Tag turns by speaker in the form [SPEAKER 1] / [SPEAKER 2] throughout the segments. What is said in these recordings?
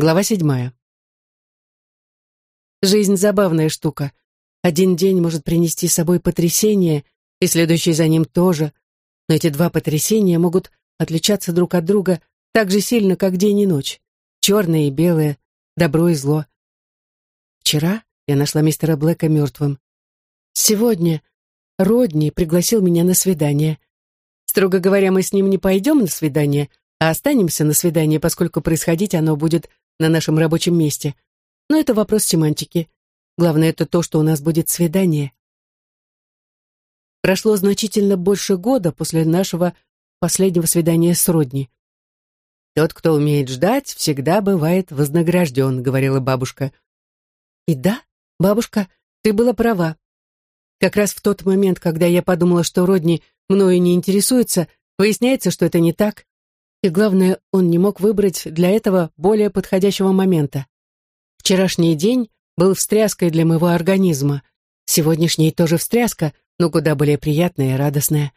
[SPEAKER 1] Глава седьмая. Жизнь забавная штука. Один день может принести с собой потрясение, и следующий за ним тоже, но эти два потрясения могут отличаться друг от друга так же сильно, как день и ночь. Черное и белое, добро и зло. Вчера я нашла мистера Блэка мертвым. Сегодня Родни пригласил меня на свидание. Строго говоря, мы с ним не пойдем на свидание, а останемся на свидание, поскольку происходить оно будет на нашем рабочем месте. Но это вопрос семантики. Главное это то, что у нас будет свидание. Прошло значительно больше года после нашего последнего свидания с Родни. «Тот, кто умеет ждать, всегда бывает вознагражден», — говорила бабушка. И да, бабушка, ты была права. Как раз в тот момент, когда я подумала, что Родни мною не интересуется, выясняется, что это не так. И главное, он не мог выбрать для этого более подходящего момента. Вчерашний день был встряской для моего организма. Сегодняшний тоже встряска, но куда более приятная и радостная.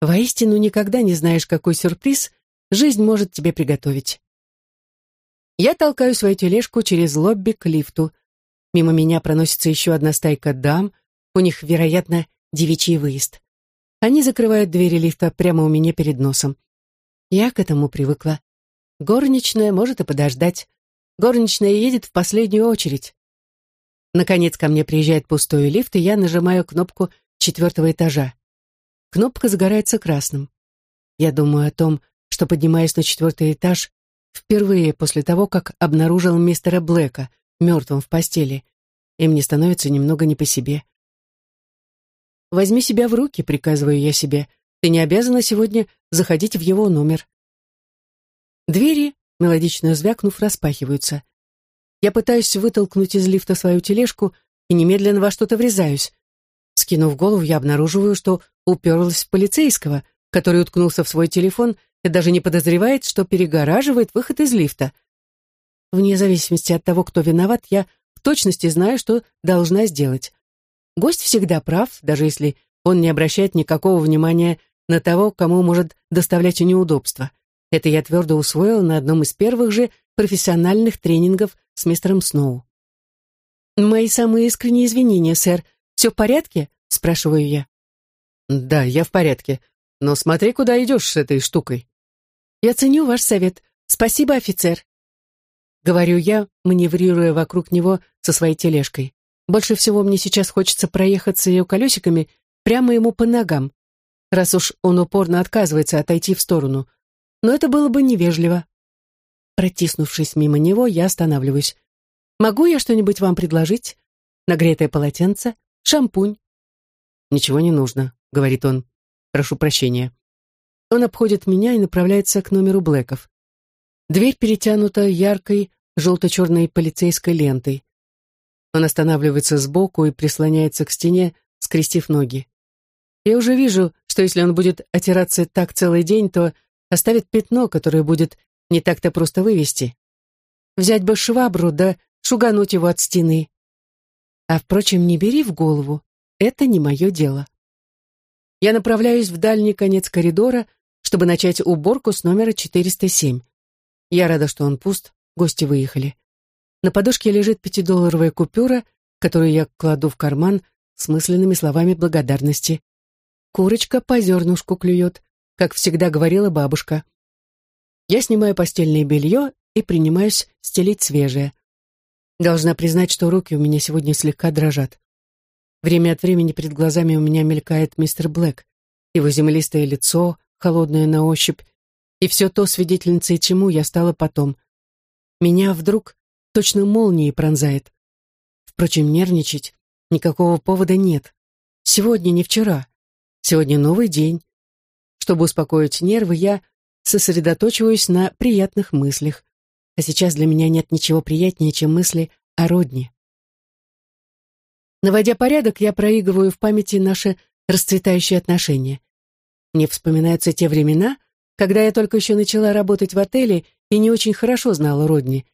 [SPEAKER 1] Воистину, никогда не знаешь, какой сюрприз жизнь может тебе приготовить. Я толкаю свою тележку через лобби к лифту. Мимо меня проносится еще одна стайка дам. У них, вероятно, девичий выезд. Они закрывают двери лифта прямо у меня перед носом. Я к этому привыкла. Горничная может и подождать. Горничная едет в последнюю очередь. Наконец ко мне приезжает пустой лифт, и я нажимаю кнопку четвертого этажа. Кнопка загорается красным. Я думаю о том, что поднимаюсь на четвертый этаж впервые после того, как обнаружил мистера Блэка, мертвым в постели, и мне становится немного не по себе. «Возьми себя в руки», — приказываю я себе. Ты не обязана сегодня заходить в его номер. Двери, мелодично звякнув, распахиваются. Я пытаюсь вытолкнуть из лифта свою тележку и немедленно во что-то врезаюсь. Скинув голову, я обнаруживаю, что уперлась в полицейского, который уткнулся в свой телефон и даже не подозревает, что перегораживает выход из лифта. Вне зависимости от того, кто виноват, я в точности знаю, что должна сделать. Гость всегда прав, даже если он не обращает никакого внимания на того, кому может доставлять неудобства. Это я твердо усвоил на одном из первых же профессиональных тренингов с мистером Сноу. «Мои самые искренние извинения, сэр. Все в порядке?» — спрашиваю я. «Да, я в порядке. Но смотри, куда идешь с этой штукой». «Я ценю ваш совет. Спасибо, офицер». Говорю я, маневрируя вокруг него со своей тележкой. Больше всего мне сейчас хочется проехаться ее колесиками прямо ему по ногам, раз уж он упорно отказывается отойти в сторону. Но это было бы невежливо. Протиснувшись мимо него, я останавливаюсь. «Могу я что-нибудь вам предложить? Нагретое полотенце? Шампунь?» «Ничего не нужно», — говорит он. «Прошу прощения». Он обходит меня и направляется к номеру Блэков. Дверь перетянута яркой желто-черной полицейской лентой. Он останавливается сбоку и прислоняется к стене, скрестив ноги. Я уже вижу, что если он будет отираться так целый день, то оставит пятно, которое будет не так-то просто вывести. Взять бы швабру, да шугануть его от стены. А, впрочем, не бери в голову, это не мое дело. Я направляюсь в дальний конец коридора, чтобы начать уборку с номера 407. Я рада, что он пуст, гости выехали. На подушке лежит пятидолларовая купюра, которую я кладу в карман с мысленными словами благодарности. Курочка по зернышку клюет, как всегда говорила бабушка. Я снимаю постельное белье и принимаюсь стелить свежее. Должна признать, что руки у меня сегодня слегка дрожат. Время от времени перед глазами у меня мелькает мистер Блэк, его землистое лицо, холодное на ощупь, и все то свидетельницей чему я стала потом. Меня вдруг точно молнией пронзает. Впрочем, нервничать никакого повода нет. Сегодня не вчера. Сегодня новый день. Чтобы успокоить нервы, я сосредоточиваюсь на приятных мыслях. А сейчас для меня нет ничего приятнее, чем мысли о родне. Наводя порядок, я проигрываю в памяти наши расцветающие отношения. Мне вспоминаются те времена, когда я только еще начала работать в отеле и не очень хорошо знала Родни.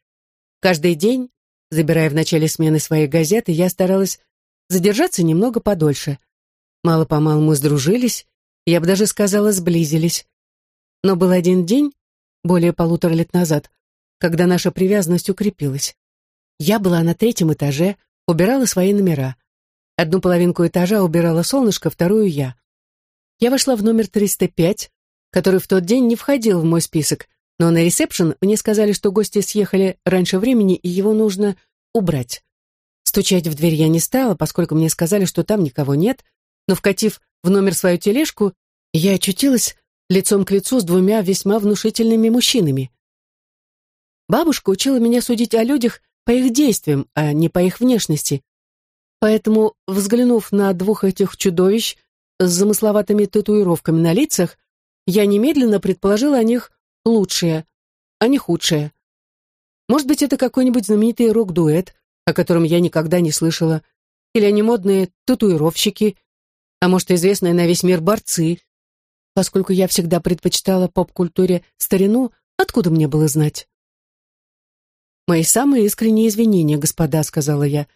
[SPEAKER 1] Каждый день, забирая в начале смены свои газеты, я старалась задержаться немного подольше — Мало-помалу мы сдружились, я бы даже сказала, сблизились. Но был один день, более полутора лет назад, когда наша привязанность укрепилась. Я была на третьем этаже, убирала свои номера. Одну половинку этажа убирала солнышко, вторую я. Я вошла в номер 305, который в тот день не входил в мой список, но на ресепшн мне сказали, что гости съехали раньше времени, и его нужно убрать. Стучать в дверь я не стала, поскольку мне сказали, что там никого нет, но, вкатив в номер свою тележку, я очутилась лицом к лицу с двумя весьма внушительными мужчинами. Бабушка учила меня судить о людях по их действиям, а не по их внешности. Поэтому, взглянув на двух этих чудовищ с замысловатыми татуировками на лицах, я немедленно предположила о них лучшее, а не худшее. Может быть, это какой-нибудь знаменитый рок-дуэт, о котором я никогда не слышала, или они модные татуировщики, а может, известные на весь мир борцы. Поскольку я всегда предпочитала поп-культуре старину, откуда мне было знать? «Мои самые искренние извинения, господа», — сказала я.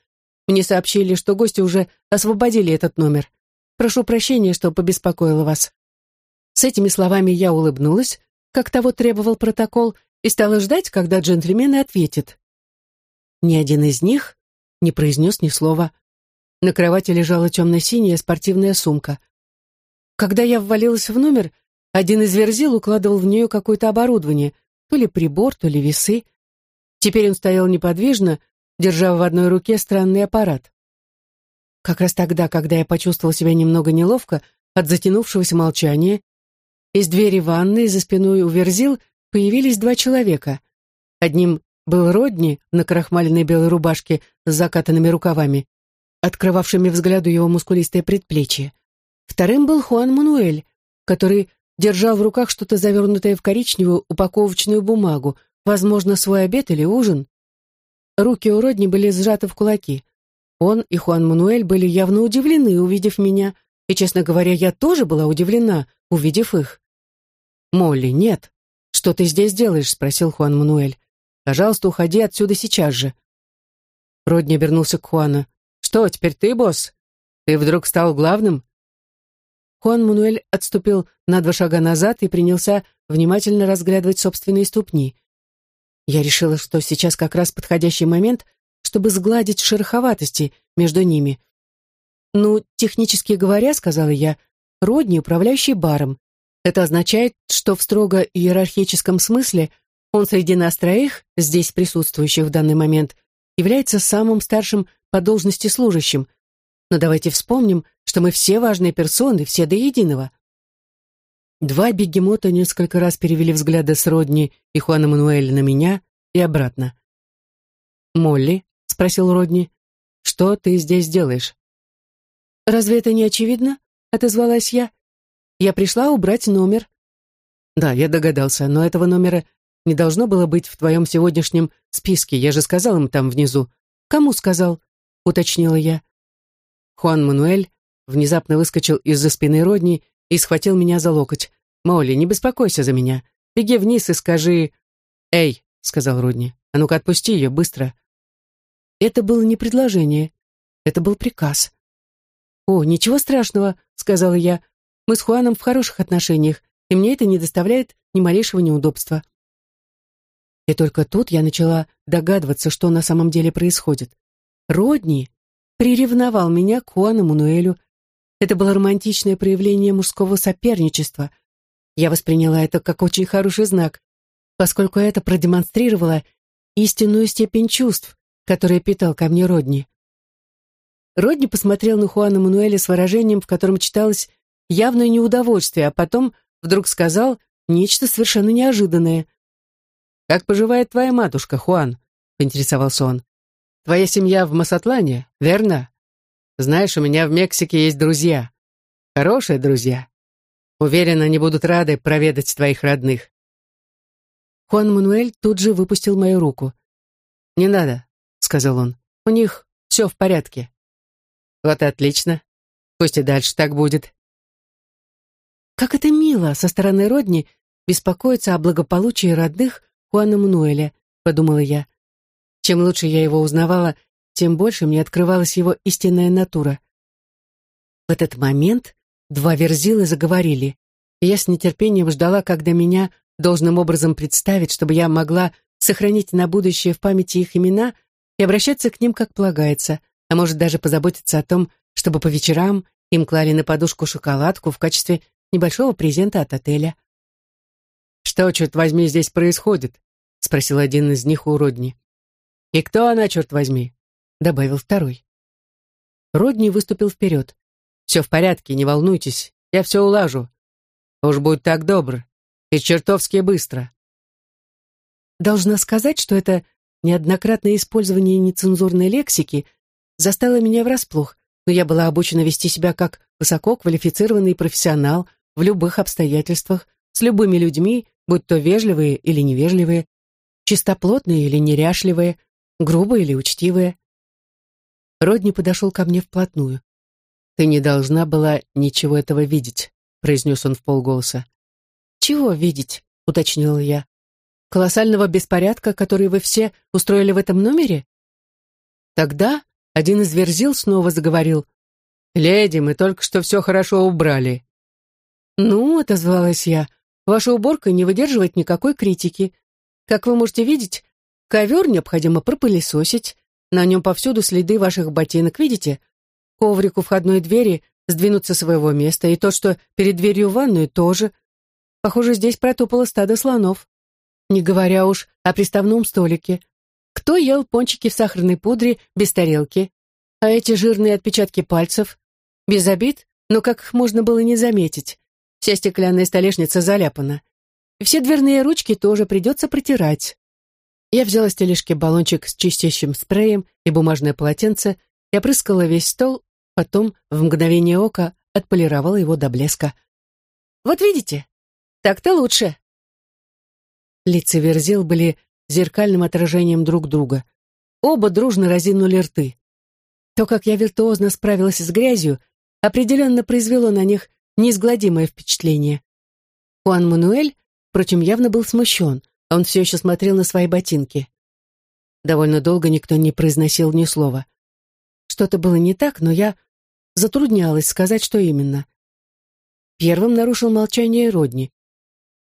[SPEAKER 1] «Мне сообщили, что гости уже освободили этот номер. Прошу прощения, что побеспокоила вас». С этими словами я улыбнулась, как того требовал протокол, и стала ждать, когда джентльмены ответят. Ни один из них не произнес ни слова. На кровати лежала темно-синяя спортивная сумка. Когда я ввалилась в номер, один из верзил укладывал в нее какое-то оборудование, то ли прибор, то ли весы. Теперь он стоял неподвижно, держа в одной руке странный аппарат. Как раз тогда, когда я почувствовала себя немного неловко от затянувшегося молчания, из двери ванной за спиной у Верзил появились два человека. Одним был Родни на крахмаленной белой рубашке с закатанными рукавами, открывавшими взгляду его мускулистое предплечье. Вторым был Хуан Мануэль, который держал в руках что-то завернутое в коричневую упаковочную бумагу, Возможно, свой обед или ужин. Руки у Родни были сжаты в кулаки. Он и Хуан Мануэль были явно удивлены, увидев меня, и, честно говоря, я тоже была удивлена, увидев их. «Молли, нет. Что ты здесь делаешь?» — спросил Хуан Мануэль. «Пожалуйста, уходи отсюда сейчас же». Родни обернулся к Хуану. «Что, теперь ты босс? Ты вдруг стал главным?» Хуан Мануэль отступил на два шага назад и принялся внимательно разглядывать собственные ступни — я решила, что сейчас как раз подходящий момент, чтобы сгладить шероховатости между ними. «Ну, технически говоря, — сказала я, — Родни, управляющий баром. Это означает, что в строго иерархическом смысле он среди нас троих, здесь присутствующих в данный момент, является самым старшим по должности служащим. Но давайте вспомним, что мы все важные персоны, все до единого. Два бегемота несколько раз перевели взгляды с Родни и Хуана Мануэля на меня и обратно. «Молли?» — спросил Родни. «Что ты здесь делаешь?» «Разве это не очевидно?» — отозвалась я. «Я пришла убрать номер». «Да, я догадался, но этого номера не должно было быть в твоем сегодняшнем списке. Я же сказал им там внизу». «Кому сказал?» — уточнила я. Хуан Мануэль внезапно выскочил из-за спины Родни и схватил меня за локоть. «Молли, не беспокойся за меня. Беги вниз и скажи...» «Эй!» — сказал Родни. «А ну-ка отпусти ее, быстро!» Это было не предложение, это был приказ. «О, ничего страшного», — сказала я. «Мы с Хуаном в хороших отношениях, и мне это не доставляет ни малейшего неудобства». И только тут я начала догадываться, что на самом деле происходит. Родни приревновал меня к Хуану Мануэлю, это было романтичное проявление мужского соперничества. Я восприняла это как очень хороший знак, поскольку это продемонстрировало истинную степень чувств, которые питал ко мне Родни. Родни посмотрел на Хуана Мануэля с выражением, в котором читалось явное неудовольствие, а потом вдруг сказал нечто совершенно неожиданное. «Как поживает твоя матушка, Хуан?» — поинтересовался он. «Твоя семья в Масатлане, верно?» Знаешь, у меня в Мексике есть друзья. Хорошие друзья. Уверен, они будут рады проведать твоих родных. Хуан Мануэль тут же выпустил мою руку. «Не надо», — сказал он. «У них все в порядке». «Вот и отлично. Пусть и дальше так будет». Как это мило со стороны Родни беспокоиться о благополучии родных Хуана Мануэля, подумала я. Чем лучше я его узнавала, тем больше мне открывалась его истинная натура. В этот момент два верзилы заговорили, и я с нетерпением ждала, когда меня должным образом представить, чтобы я могла сохранить на будущее в памяти их имена и обращаться к ним как полагается, а может даже позаботиться о том, чтобы по вечерам им клали на подушку шоколадку в качестве небольшого презента от отеля.
[SPEAKER 2] «Что, черт возьми, здесь происходит?» — спросил один из них у Родни. «И кто она, черт возьми?» — добавил второй. Родни выступил вперед. «Все в порядке, не волнуйтесь, я все улажу. Уж будь так добр, и чертовски быстро».
[SPEAKER 1] Должна сказать, что это неоднократное использование нецензурной лексики застало меня врасплох, но я была обучена вести себя как высококвалифицированный профессионал в любых обстоятельствах, с любыми людьми, будь то вежливые или невежливые, чистоплотные или неряшливые, грубые или учтивые. Родни подошел ко мне вплотную.
[SPEAKER 2] «Ты не должна была ничего этого видеть», — произнес он в полголоса.
[SPEAKER 1] «Чего видеть?» — уточнила я. «Колоссального беспорядка, который вы все устроили в этом номере?»
[SPEAKER 2] Тогда один из верзил снова заговорил. «Леди, мы только что все хорошо убрали».
[SPEAKER 1] «Ну», — отозвалась я, — «ваша уборка не выдерживает никакой критики. Как вы можете видеть, ковер необходимо пропылесосить, на нем повсюду следы ваших ботинок, видите? Коврик у входной двери сдвинуть со своего места, и то, что перед дверью в ванную, тоже. Похоже, здесь протопало стадо слонов. Не говоря уж о приставном столике. Кто ел пончики в сахарной пудре без тарелки? А эти жирные отпечатки пальцев? Без обид, но как их можно было не заметить? Вся стеклянная столешница заляпана. И все дверные ручки тоже придется протирать. Я взяла с тележки баллончик с чистящим спреем и бумажное полотенце и опрыскала весь стол, потом в мгновение ока отполировала его до блеска. «Вот видите, так-то лучше». Лица Верзил были зеркальным отражением друг друга. Оба дружно разинули рты. То, как я виртуозно справилась с грязью, определенно произвело на них неизгладимое впечатление. Хуан Мануэль, впрочем, явно был смущен. Он все еще смотрел на свои ботинки. Довольно долго никто не произносил ни слова. Что-то было не так, но я затруднялась сказать, что именно. Первым нарушил молчание Родни.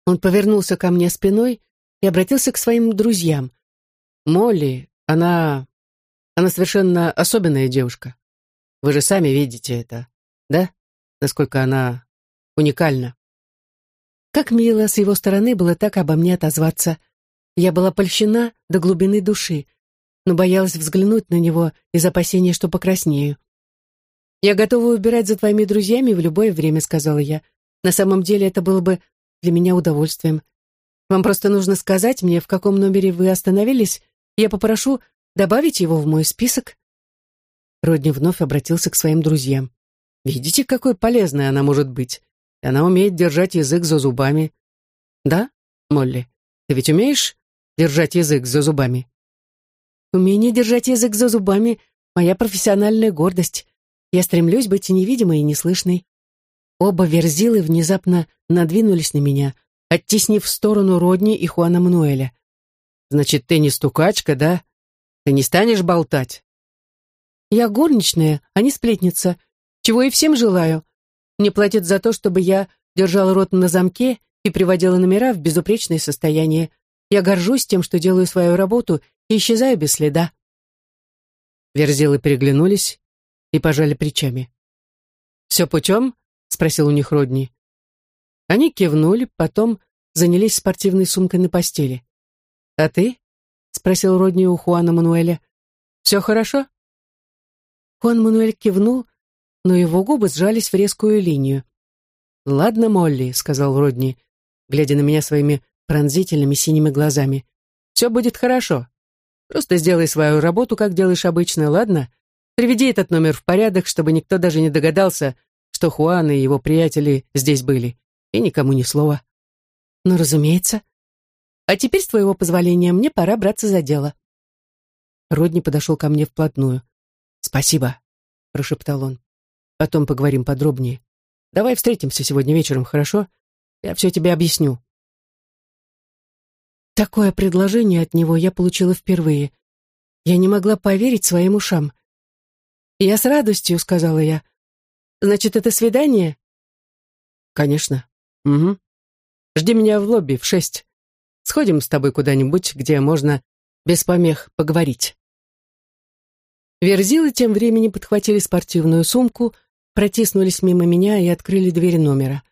[SPEAKER 1] Он повернулся ко мне спиной и обратился к своим друзьям. «Молли, она... она совершенно особенная девушка. Вы же сами видите это, да? Насколько она уникальна». Как мило с его стороны было так обо мне отозваться. Я была польщена до глубины души, но боялась взглянуть на него из опасения, что покраснею. «Я готова убирать за твоими друзьями в любое время», — сказала я. «На самом деле это было бы для меня удовольствием. Вам просто нужно сказать мне, в каком номере вы остановились, я попрошу добавить его в мой список». Родни вновь обратился к своим друзьям. «Видите, какой полезной она может быть? Она умеет держать язык за зубами. Да, Молли, ты ведь умеешь держать язык за зубами? Умение держать язык за зубами — моя профессиональная гордость. Я стремлюсь быть невидимой и неслышной. Оба верзилы внезапно надвинулись на меня, оттеснив в сторону Родни и Хуана Мануэля. «Значит, ты не стукачка, да? Ты не станешь болтать?» «Я горничная, а не сплетница, чего и всем желаю», мне платят за то, чтобы я держала рот на замке и приводила номера в безупречное состояние. Я горжусь тем, что делаю свою работу и исчезаю без следа». Верзилы переглянулись и пожали плечами. «Все путем?» — спросил у них Родни. Они кивнули, потом занялись спортивной сумкой на постели. «А ты?» — спросил Родни у Хуана Мануэля. «Все хорошо?» Хуан Мануэль кивнул, но его губы сжались в резкую линию. «Ладно, Молли», — сказал Родни, глядя на меня своими пронзительными синими глазами. «Все будет хорошо. Просто сделай свою работу, как делаешь обычно, ладно? Приведи этот номер в порядок, чтобы никто даже не догадался, что Хуан и его приятели здесь были. И никому ни слова». «Ну, разумеется. А теперь, с твоего позволения, мне пора браться за дело». Родни подошел ко мне вплотную. «Спасибо», — прошептал он. Потом поговорим подробнее. Давай встретимся сегодня вечером, хорошо? Я все тебе объясню». Такое предложение от него я получила впервые. Я не могла поверить своим ушам. «Я с радостью», — сказала я. «Значит, это свидание?» «Конечно. Угу. Жди меня в лобби в шесть. Сходим с тобой куда-нибудь, где можно без помех поговорить». Верзилы тем временем подхватили спортивную сумку, протиснулись мимо меня и открыли дверь номера.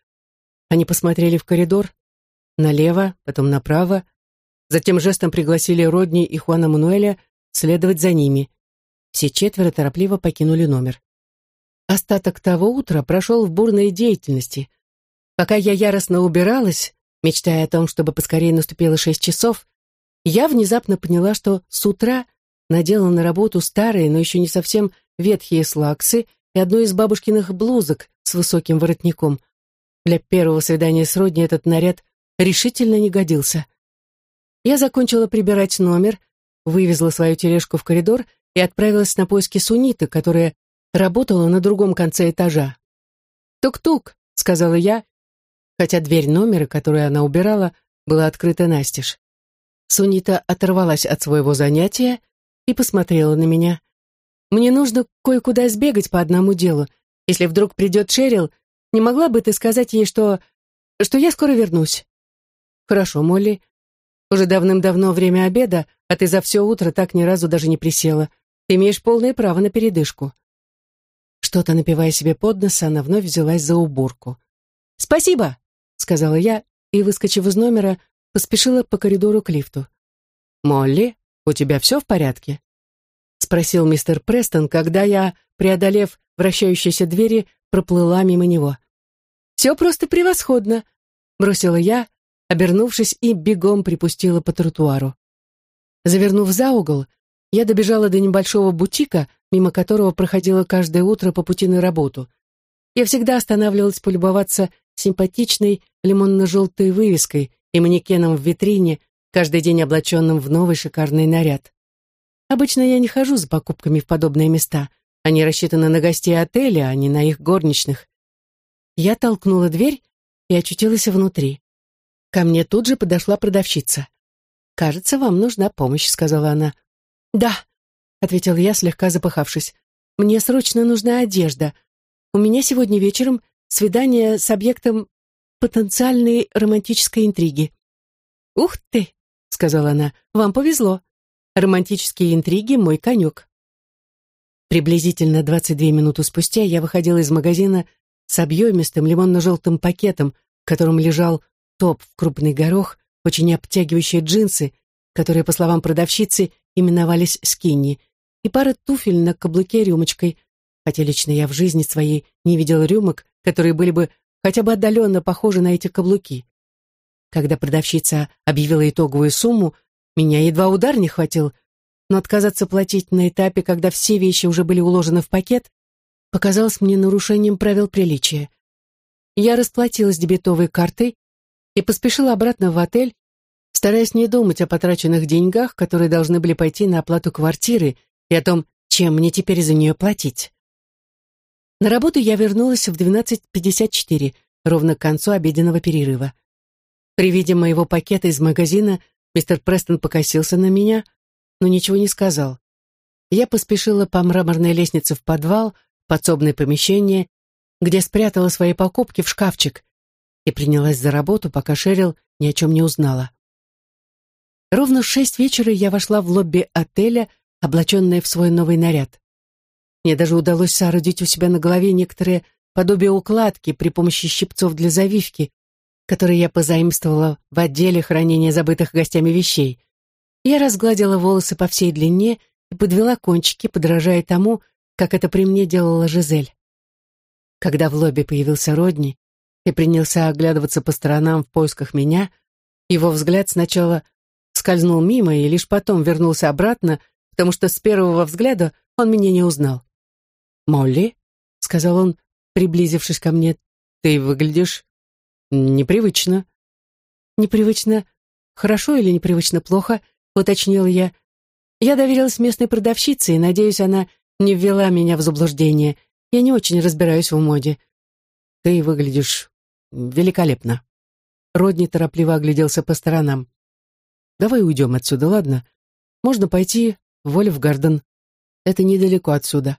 [SPEAKER 1] Они посмотрели в коридор, налево, потом направо, затем жестом пригласили Родни и Хуана Мануэля следовать за ними. Все четверо торопливо покинули номер. Остаток того утра прошел в бурной деятельности. Пока я яростно убиралась, мечтая о том, чтобы поскорее наступило шесть часов, я внезапно поняла, что с утра надела на работу старые, но еще не совсем ветхие слаксы и одну из бабушкиных блузок с высоким воротником. Для первого свидания с Родни этот наряд решительно не годился. Я закончила прибирать номер, вывезла свою тележку в коридор и отправилась на поиски Суниты, которая работала на другом конце этажа. «Тук-тук», — сказала я, хотя дверь номера, которую она убирала, была открыта настежь. Сунита оторвалась от своего занятия и посмотрела на меня. «Мне нужно кое-куда сбегать по одному делу. Если вдруг придет Шерил, не могла бы ты сказать ей, что... что я скоро вернусь?» «Хорошо, Молли. Уже давным-давно время обеда, а ты за все утро так ни разу даже не присела. Ты имеешь полное право на передышку». Что-то напивая себе под нос, она вновь взялась за уборку. «Спасибо!» — сказала я, и, выскочив из номера, поспешила по коридору к лифту. «Молли, у тебя все в порядке?» — спросил мистер Престон, когда я, преодолев вращающиеся двери, проплыла мимо него. «Все просто превосходно!» — бросила я, обернувшись и бегом припустила по тротуару. Завернув за угол, я добежала до небольшого бутика, мимо которого проходила каждое утро по пути на работу. Я всегда останавливалась полюбоваться симпатичной лимонно-желтой вывеской и манекеном в витрине, каждый день облаченным в новый шикарный наряд. Обычно я не хожу за покупками в подобные места. Они рассчитаны на гостей отеля, а не на их горничных. Я толкнула дверь и очутилась внутри. Ко мне тут же подошла продавщица. «Кажется, вам нужна помощь», — сказала она. «Да», — ответил я, слегка запыхавшись. «Мне срочно нужна одежда. У меня сегодня вечером свидание с объектом потенциальной романтической интриги». «Ух ты!» — сказала она. «Вам повезло. Романтические интриги — мой конек». Приблизительно 22 минуты спустя я выходила из магазина с объемистым лимонно-желтым пакетом, в котором лежал топ в крупный горох, очень обтягивающие джинсы, которые, по словам продавщицы, именовались скинни, и пара туфель на каблуке рюмочкой, хотя лично я в жизни своей не видел рюмок, которые были бы хотя бы отдаленно похожи на эти каблуки. Когда продавщица объявила итоговую сумму, меня едва удар не хватил, но отказаться платить на этапе, когда все вещи уже были уложены в пакет, показалось мне нарушением правил приличия. Я расплатилась дебетовой картой и поспешила обратно в отель, стараясь не думать о потраченных деньгах, которые должны были пойти на оплату квартиры и о том, чем мне теперь за нее платить. На работу я вернулась в 12.54, ровно к концу обеденного перерыва. При виде моего пакета из магазина мистер Престон покосился на меня, но ничего не сказал. Я поспешила по мраморной лестнице в подвал, подсобное помещение, где спрятала свои покупки в шкафчик, и принялась за работу, пока Шерил ни о чем не узнала. Ровно в шесть вечера я вошла в лобби отеля, облаченная в свой новый наряд. Мне даже удалось соорудить у себя на голове некоторые подобие укладки при помощи щипцов для завивки, которые я позаимствовала в отделе хранения забытых гостями вещей. Я разгладила волосы по всей длине и подвела кончики, подражая тому, как это при мне делала Жизель. Когда в лобби появился Родни, и принялся оглядываться по сторонам в поисках меня, его взгляд сначала скользнул мимо и лишь потом вернулся обратно, потому что с первого взгляда он меня не узнал. «Молли», — сказал он, приблизившись ко мне, — «ты выглядишь непривычно». «Непривычно хорошо или непривычно плохо?» — уточнил я. Я доверилась местной продавщице, и, надеюсь, она не ввела меня в заблуждение. Я не очень разбираюсь в моде. Ты выглядишь великолепно. Родни торопливо огляделся по сторонам. Давай уйдем отсюда, ладно? Можно пойти в Ольфгарден. Это недалеко отсюда.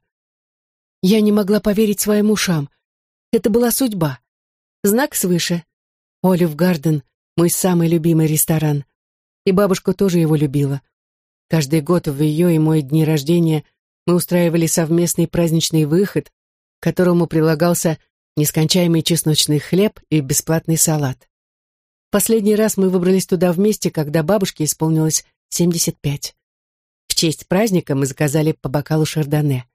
[SPEAKER 1] Я не могла поверить своим ушам. Это была судьба. Знак свыше. Олив Гарден — мой самый любимый ресторан. И бабушка тоже его любила. Каждый год в ее и мой дни рождения мы устраивали совместный праздничный выход, к которому прилагался нескончаемый чесночный хлеб и бесплатный салат. Последний раз мы выбрались туда вместе, когда бабушке исполнилось 75. В честь праздника мы заказали по бокалу шардоне.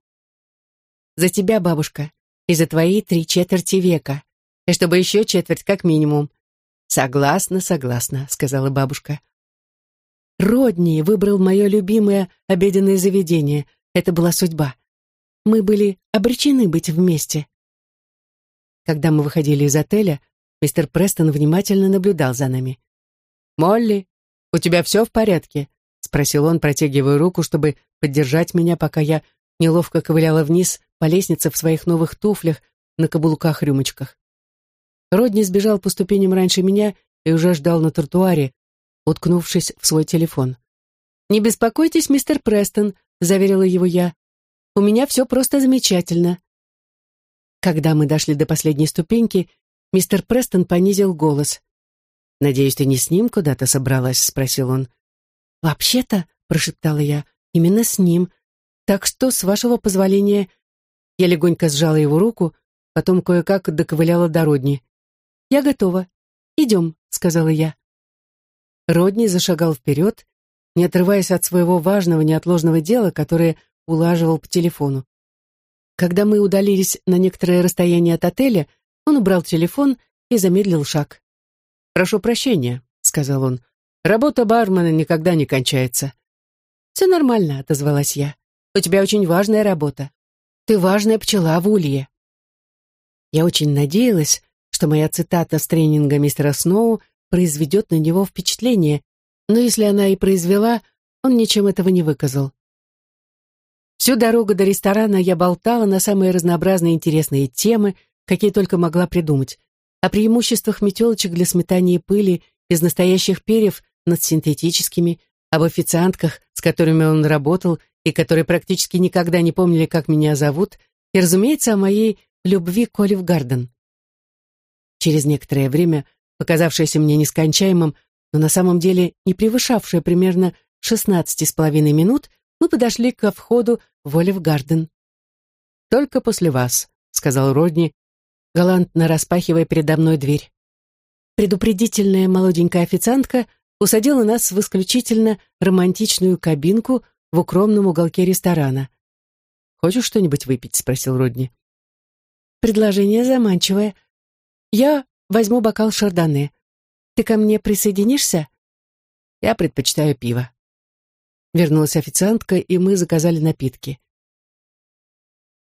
[SPEAKER 1] «За тебя, бабушка, и за твои три четверти века, и чтобы еще четверть как минимум». «Согласна, согласна», — сказала бабушка. Родни выбрал мое любимое обеденное заведение. Это была судьба. Мы были обречены быть вместе. Когда мы выходили из отеля, мистер Престон внимательно наблюдал за нами. «Молли, у тебя все в порядке?» — спросил он, протягивая руку, чтобы поддержать меня, пока я неловко ковыляла вниз по лестнице в своих новых туфлях на каблуках-рюмочках. Родни сбежал по ступеням раньше меня и уже ждал на тротуаре, уткнувшись в свой телефон. «Не беспокойтесь, мистер Престон», — заверила его я. «У меня все просто замечательно». Когда мы дошли до последней ступеньки, мистер Престон понизил голос. «Надеюсь, ты не с ним куда-то собралась?» — спросил он. «Вообще-то», — прошептала я, — «именно с ним. Так что, с вашего позволения...» Я легонько сжала его руку, потом кое-как доковыляла до Родни. «Я готова. Идем», — сказала я. Родни зашагал вперед, не отрываясь от своего важного неотложного дела, которое улаживал по телефону. Когда мы удалились на некоторое расстояние от отеля, он убрал телефон и замедлил шаг. «Прошу прощения», — сказал он. «Работа бармена никогда не кончается». «Все нормально», — отозвалась я. «У тебя очень важная работа. Ты важная пчела в улье». Я очень надеялась, что моя цитата с тренинга мистера Сноу произведет на него впечатление, но если она и произвела, он ничем этого не выказал. Всю дорогу до ресторана я болтала на самые разнообразные интересные темы, какие только могла придумать, о преимуществах метелочек для сметания пыли из настоящих перьев над синтетическими, об официантках, с которыми он работал и которые практически никогда не помнили, как меня зовут, и, разумеется, о моей любви к Олив Гарден. Через некоторое время, показавшееся мне нескончаемым, но на самом деле не превышавшее примерно шестнадцати с половиной минут, мы подошли ко входу в Олив Гарден. «Только после вас», — сказал Родни, галантно распахивая передо мной дверь. Предупредительная молоденькая официантка усадила нас в исключительно романтичную кабинку в укромном уголке ресторана. «Хочешь что-нибудь выпить?» — спросил Родни. «Предложение заманчивое. Я возьму бокал шардоне. Ты ко мне присоединишься?» «Я предпочитаю пиво». Вернулась официантка, и мы заказали напитки.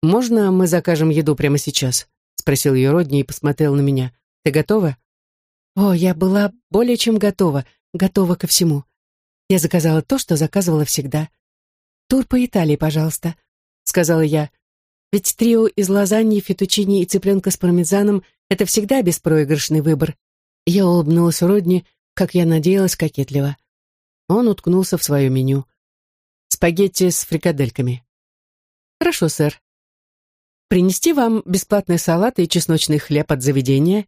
[SPEAKER 1] «Можно мы закажем еду прямо сейчас?» — спросил ее Родни и посмотрел на меня. «Ты готова?» «О, я была более чем готова, готова ко всему. Я заказала то, что заказывала всегда. Тур по Италии, пожалуйста», — сказала я. «Ведь трио из лазаньи, фетучини и цыпленка с пармезаном — это всегда беспроигрышный выбор». Я улыбнулась Родни, как я надеялась, кокетливо. Он уткнулся в свое меню спагетти с фрикадельками. Хорошо, сэр. Принести вам бесплатный салат и чесночный хлеб от заведения?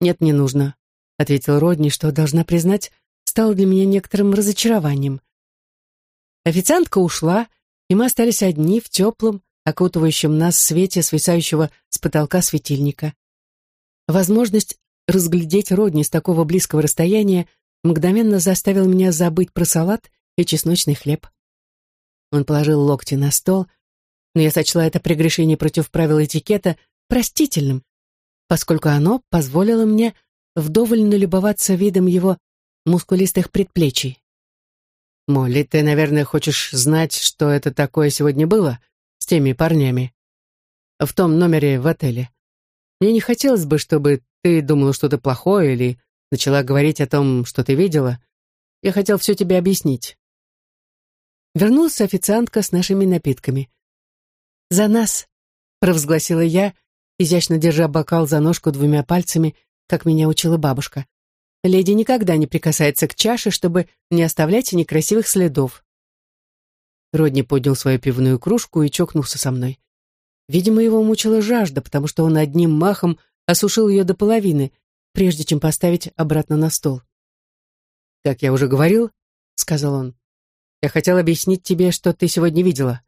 [SPEAKER 1] Нет, не нужно, ответил Родни, что, должна признать, стало для меня некоторым разочарованием. Официантка ушла, и мы остались одни в теплом, окутывающем нас свете свисающего с потолка светильника. Возможность разглядеть Родни с такого близкого расстояния мгновенно заставила меня забыть про салат и чесночный хлеб. Он положил локти на стол, но я сочла это прегрешение против правил этикета простительным, поскольку оно позволило мне вдоволь налюбоваться видом его мускулистых предплечий. «Молли, ты, наверное, хочешь знать, что это такое сегодня было с теми парнями? В том номере в отеле. Мне не хотелось бы, чтобы ты думала что-то плохое или начала говорить о том, что ты видела. Я хотел все тебе объяснить. Вернулась официантка с нашими напитками. «За нас!» — провозгласила я, изящно держа бокал за ножку двумя пальцами, как меня учила бабушка. Леди никогда не прикасается к чаше, чтобы не оставлять некрасивых следов. Родни поднял свою пивную кружку и чокнулся со мной. Видимо, его мучила жажда, потому что он одним махом осушил ее до половины, прежде чем поставить обратно на стол. Как я уже говорил, —
[SPEAKER 2] сказал он. «Я хотел объяснить тебе, что ты сегодня видела».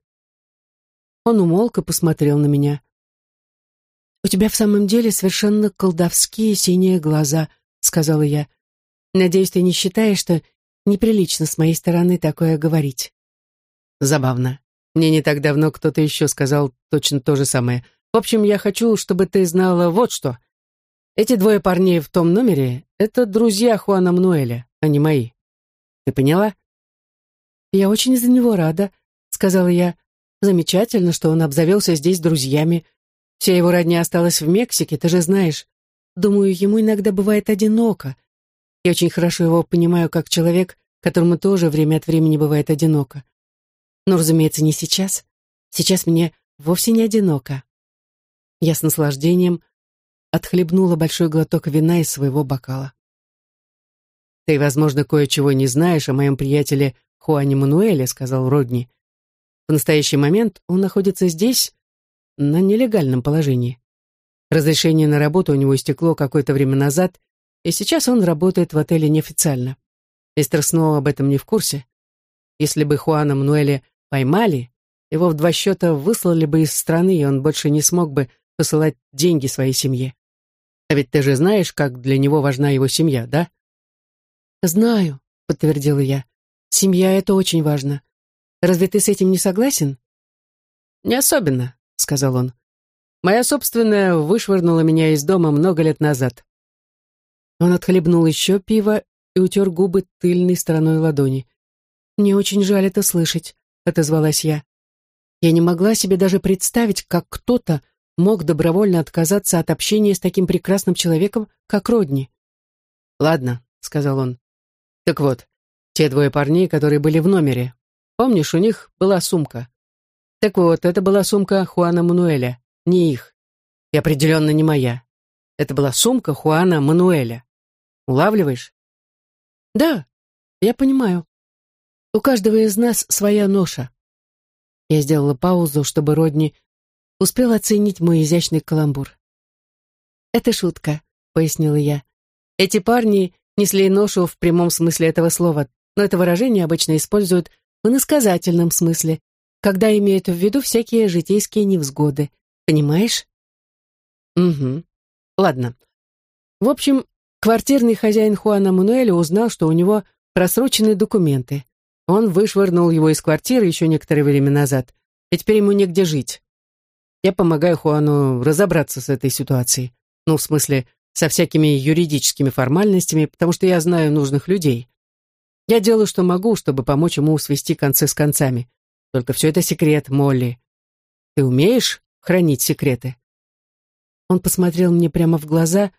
[SPEAKER 2] Он умолк и посмотрел на меня. «У тебя в самом деле совершенно колдовские синие глаза», — сказала я. «Надеюсь, ты не считаешь, что неприлично с моей стороны такое говорить». Забавно. Мне не так давно кто-то еще сказал точно то же самое. В общем, я хочу, чтобы ты знала вот что. Эти двое парней в том номере — это друзья Хуана Мнуэля, а не мои. Ты поняла? Я очень за него рада, сказала я. Замечательно, что он обзавелся здесь друзьями. Вся его родня осталась в Мексике, ты же знаешь. Думаю, ему иногда бывает одиноко. Я очень хорошо его понимаю как человек, которому тоже время от времени бывает одиноко. Но, разумеется, не сейчас. Сейчас мне вовсе не одиноко. Я с наслаждением отхлебнула большой глоток вина из своего бокала. «Ты, возможно, кое-чего не знаешь о моем приятеле Хуане Мануэле», — сказал Родни. «В настоящий момент он находится здесь на нелегальном положении. Разрешение на работу у него истекло какое-то время назад, и сейчас он работает в отеле неофициально. Мистер Сноу об этом не в курсе. Если бы Хуана Мануэле поймали, его в два счета выслали бы из страны, и он больше не смог бы посылать деньги своей семье. А ведь ты же знаешь, как для него важна его семья, да? Знаю, подтвердила я. Семья — это очень важно. Разве ты с этим не согласен? Не особенно, сказал он. Моя собственная вышвырнула меня из дома много лет назад. Он отхлебнул еще пиво и утер губы тыльной стороной ладони. «Мне очень жаль это слышать», — отозвалась я. Я не могла себе даже представить, как кто-то мог добровольно отказаться от общения с таким прекрасным человеком, как Родни. «Ладно», — сказал он. «Так вот, те двое парней, которые были в номере. Помнишь, у них была сумка? Так вот, это была сумка Хуана Мануэля, не их. И определенно не моя. Это была сумка Хуана Мануэля. Улавливаешь? Да, я понимаю. У каждого из нас своя ноша. Я сделала паузу, чтобы Родни успел оценить мой изящный каламбур. «Это шутка», — пояснила я. «Эти парни несли ношу в прямом смысле этого слова, но это выражение обычно используют в иносказательном смысле, когда имеют в виду всякие житейские невзгоды. Понимаешь?» «Угу. Ладно. В общем, квартирный хозяин Хуана Мануэля узнал, что у него просрочены документы. Он вышвырнул его из квартиры еще некоторое время назад, и теперь ему негде жить. Я помогаю Хуану разобраться с этой ситуацией. Ну, в смысле, со всякими юридическими формальностями, потому что я знаю нужных людей. Я делаю, что могу, чтобы помочь ему свести концы с концами. Только все это секрет, Молли. Ты умеешь хранить секреты?» Он посмотрел мне прямо в глаза,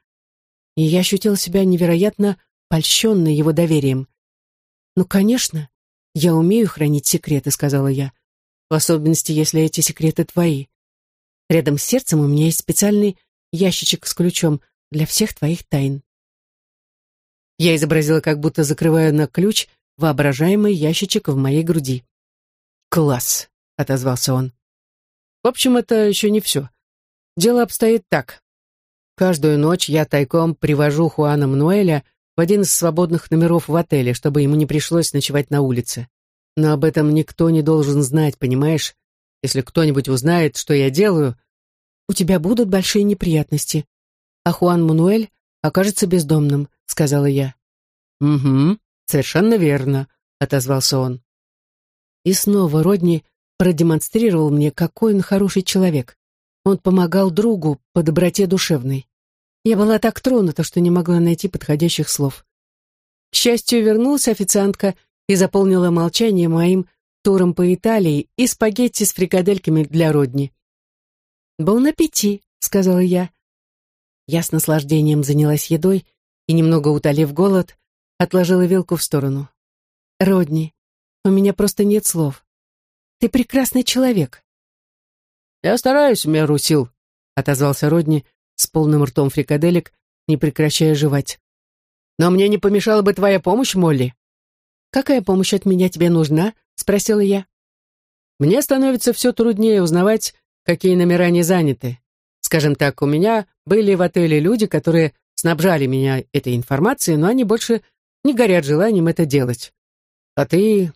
[SPEAKER 2] и я ощутил себя невероятно польщенной его доверием. «Ну, конечно, я умею хранить секреты», — сказала я, «в особенности, если эти секреты твои. Рядом с сердцем у меня есть специальный ящичек с ключом для всех твоих тайн. Я изобразила, как будто закрываю на ключ воображаемый ящичек в моей груди. «Класс!» — отозвался он. «В общем, это еще не все. Дело обстоит так. Каждую ночь я тайком привожу Хуана Мануэля в один из свободных номеров в отеле, чтобы ему не пришлось ночевать на улице. Но об этом никто не должен знать, понимаешь? Если кто-нибудь узнает, что я делаю, у тебя будут большие неприятности. А Хуан Мануэль окажется бездомным, сказала я. Угу, совершенно верно, отозвался он. И снова Родни продемонстрировал мне, какой он хороший человек. Он помогал другу по доброте душевной. Я была так тронута, что не могла найти подходящих слов. К счастью, вернулась официантка и заполнила молчание моим туром по Италии и спагетти с фрикадельками для Родни. «Бон аппетит», — сказала я. Я с наслаждением занялась едой и, немного утолив голод, отложила вилку в сторону. «Родни, у меня просто нет слов. Ты прекрасный человек». «Я стараюсь в меру сил», — отозвался Родни с полным ртом фрикаделек, не прекращая жевать. «Но мне не помешала бы твоя помощь, Молли». «Какая помощь от меня тебе нужна?» — спросила я. «Мне становится все труднее узнавать, какие номера не заняты. Скажем так, у меня были в отеле люди, которые снабжали меня этой информацией, но они больше не горят желанием это делать. А ты...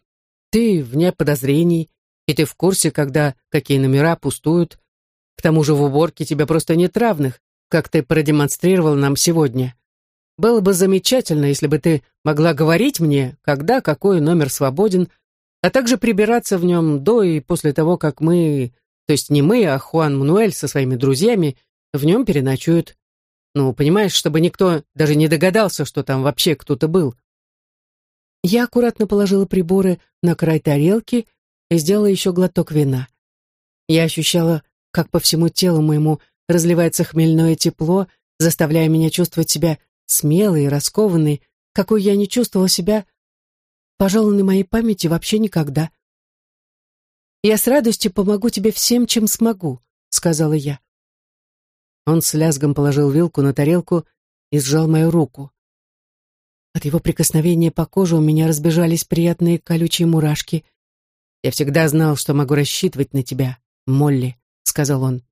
[SPEAKER 2] ты вне подозрений, и ты в курсе, когда какие номера пустуют. К тому же в уборке тебя просто нет равных, как ты продемонстрировал нам сегодня. Было бы замечательно, если бы ты могла говорить мне, когда какой номер свободен, а также прибираться в нем до и после того, как мы, то есть не мы, а Хуан Мануэль со своими друзьями, в нем переночуют. Ну, понимаешь, чтобы никто даже не догадался, что там вообще кто-то был. Я аккуратно положила приборы на край тарелки и сделала еще глоток вина. Я ощущала, как по всему телу моему разливается хмельное тепло, заставляя меня чувствовать себя смелой и раскованной, какой я не чувствовала себя, пожалуй, на моей памяти вообще никогда. «Я с радостью помогу тебе всем, чем смогу», — сказала я. Он с лязгом положил вилку на тарелку и сжал мою руку. От его прикосновения по коже у меня разбежались приятные колючие мурашки. «Я всегда знал, что могу рассчитывать на тебя, Молли», — сказал он.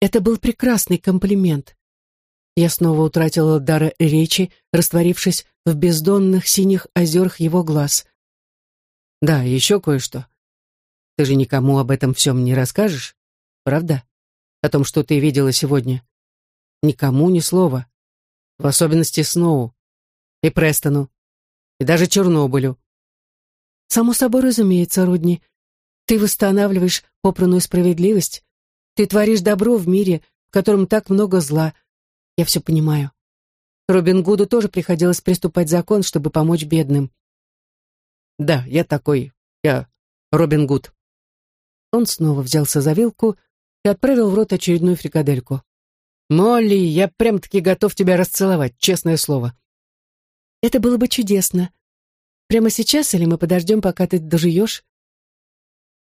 [SPEAKER 2] Это был прекрасный комплимент. Я снова утратила дар речи, растворившись в бездонных синих озерах его глаз. «Да, еще кое-что. Ты же никому об этом всем не расскажешь, правда?» о том, что ты видела сегодня. Никому ни слова. В особенности Сноу. И Престону. И даже Чернобылю. Само собой разумеется, Рудни. Ты восстанавливаешь попранную справедливость. Ты творишь добро в мире, в котором так много зла. Я все понимаю. Робин Гуду тоже приходилось приступать закон, чтобы помочь бедным. Да, я такой. Я Робин Гуд. Он снова взялся за вилку, и отправил в рот очередную фрикадельку. «Молли, я прям-таки готов тебя расцеловать, честное слово». «Это было бы чудесно. Прямо сейчас или мы подождем, пока ты дожуешь?»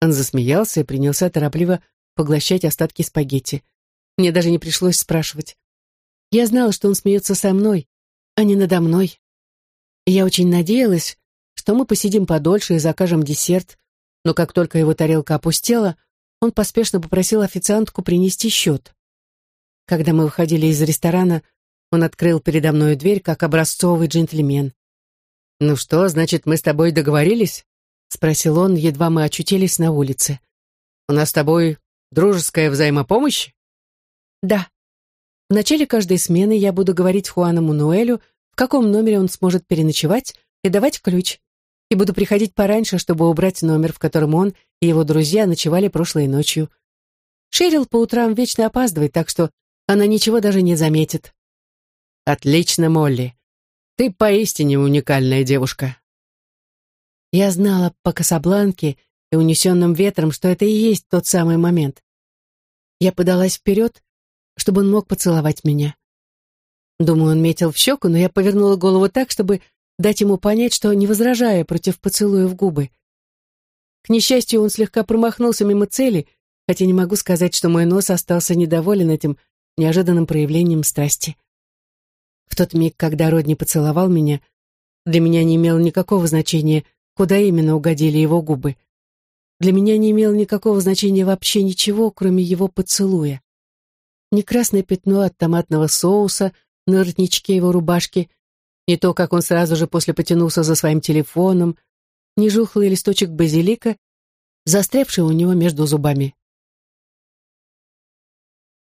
[SPEAKER 2] Он засмеялся и принялся торопливо поглощать остатки спагетти. Мне даже не пришлось спрашивать. Я знала, что он смеется со мной, а не надо мной. И я очень надеялась, что мы посидим подольше и закажем десерт, но как только его тарелка опустела, он поспешно попросил официантку принести счет. Когда мы выходили из ресторана, он открыл передо мной дверь, как образцовый джентльмен. «Ну что, значит, мы с тобой договорились?» — спросил он, едва мы очутились на улице. «У нас с тобой дружеская взаимопомощь?» «Да. В начале каждой смены я буду говорить Хуану Мануэлю, в каком номере он сможет переночевать, и давать ключ и буду приходить пораньше, чтобы убрать номер, в котором он и его друзья ночевали прошлой ночью. Шерил по утрам вечно опаздывает, так что она ничего даже не заметит. Отлично, Молли. Ты поистине уникальная девушка. Я знала по Касабланке и унесенным ветром, что это и есть тот самый момент. Я подалась вперед, чтобы он мог поцеловать меня. Думаю, он метил в щеку, но я повернула голову так, чтобы дать ему понять, что не возражая против поцелуя в губы. К несчастью, он слегка промахнулся мимо цели, хотя не могу сказать, что мой нос остался недоволен этим неожиданным проявлением страсти. В тот миг, когда Родни поцеловал меня, для меня не имело никакого значения, куда именно угодили его губы. Для меня не имело никакого значения вообще ничего, кроме его поцелуя. Ни красное пятно от томатного соуса на воротничке его рубашки — не то, как он сразу же после потянулся за своим телефоном, не жухлый листочек базилика, застрявший у него между зубами.